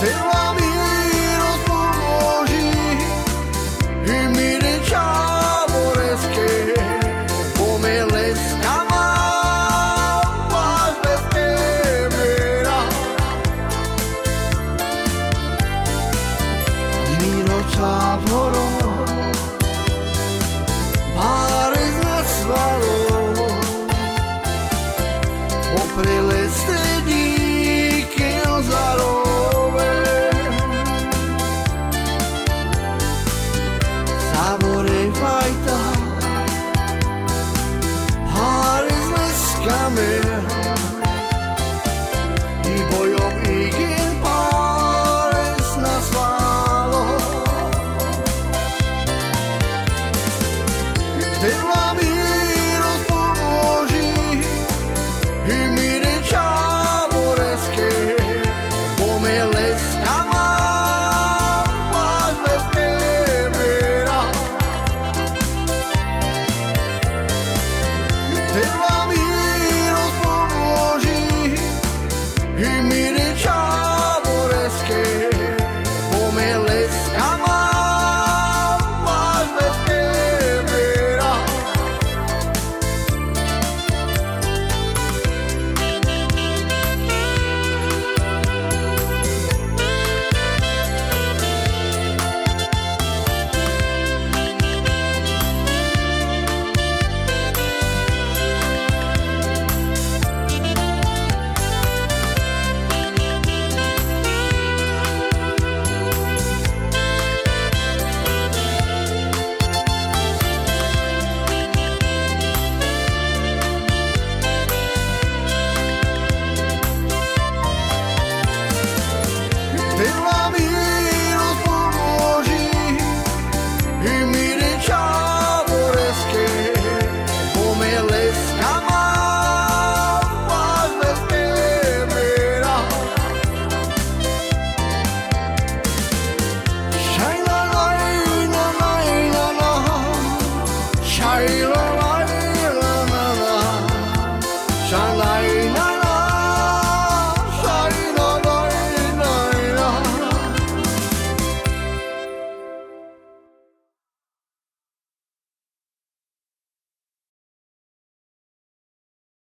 Te our love.